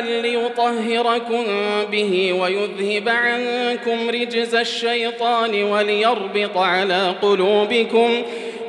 ليطهركم به ويذهب عنكم رجز الشيطان وليربط على قلوبكم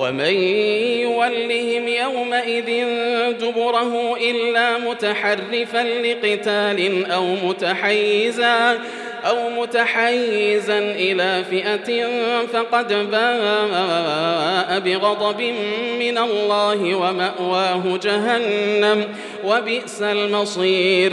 ومن يولهم يومئذ دبره إلا متحرفا لقتال أو متحيزا أو متحيزا إلى فئة فقد باء بغضب من الله ومأواه جهنم وبئس المصير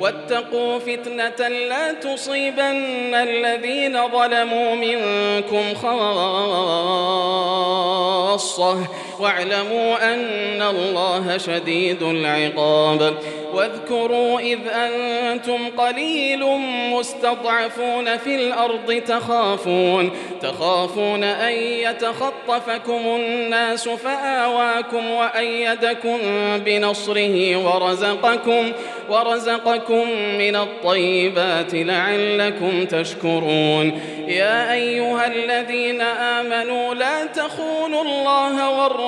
واتقوا فتنة لا تصيبن الذين ظلموا منكم خاصة. واعلموا أن الله شديد العقاب. واذكروا إذ أنتم قليل مستضعفون في الأرض تخافون تخافون أن يتخطفكم الناس فآواكم وأيدكم بنصره ورزقكم ورزقكم من الطيبات لعلكم تشكرون. يا أيها الذين آمنوا لا تخونوا الله والرسول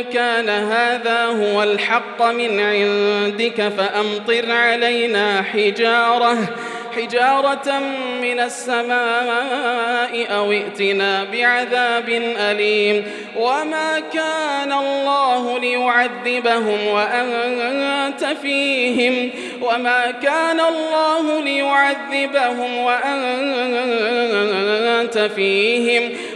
كان هذا هو الحق من عندك فأمطر علينا حجارة حجارة من السماء أو ائتنا بعذاب أليم. وما كان الله ليعذبهم وأنت فيهم وما كان الله ليعذبهم وأنت فيهم.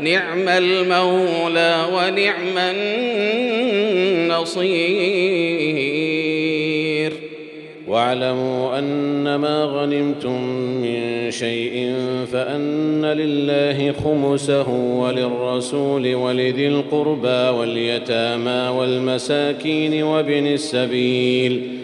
نعم المولى ونعم النصير. واعلموا أن ما غنمتم من شيء فأن لله خمسه وللرسول ولذي القربى واليتامى والمساكين وابن السبيل.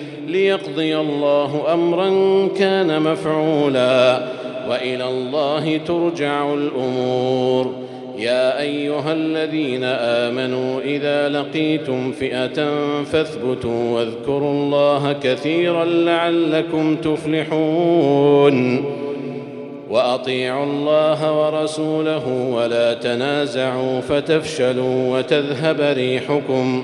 ليقضي الله أمرا كان مفعولا وإلى الله ترجع الأمور. يا أيها الذين آمنوا إذا لقيتم فئة فاثبتوا واذكروا الله كثيرا لعلكم تفلحون. وأطيعوا الله ورسوله ولا تنازعوا فتفشلوا وتذهب ريحكم.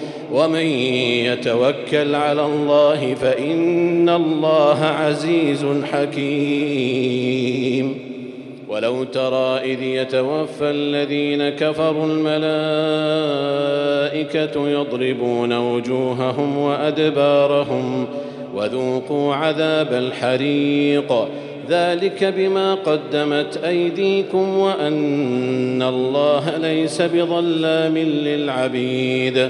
ومن يتوكل على الله فإن الله عزيز حكيم. ولو ترى إذ يتوفى الذين كفروا الملائكة يضربون وجوههم وأدبارهم وذوقوا عذاب الحريق. ذلك بما قدمت أيديكم وأن الله ليس بظلام للعبيد.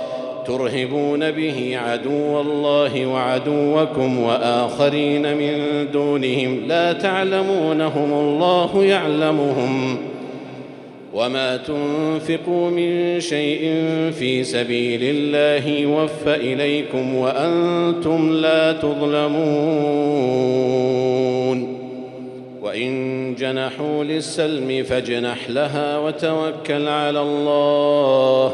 ترهبون به عدو الله وعدوكم وآخرين من دونهم لا تعلمونهم الله يعلمهم وما تنفقوا من شيء في سبيل الله يوفى إليكم وأنتم لا تظلمون وإن جنحوا للسلم فاجنح لها وتوكل على الله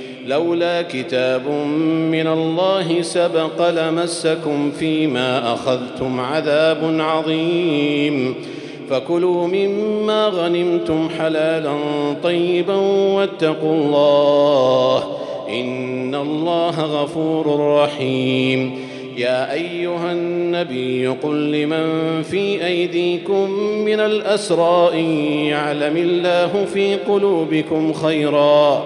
لولا كتاب من الله سبق لمسكم فيما أخذتم عذاب عظيم. فكلوا مما غنمتم حلالا طيبا واتقوا الله إن الله غفور رحيم. يا أيها النبي قل لمن في أيديكم من الأسرى إن يعلم الله في قلوبكم خيرا.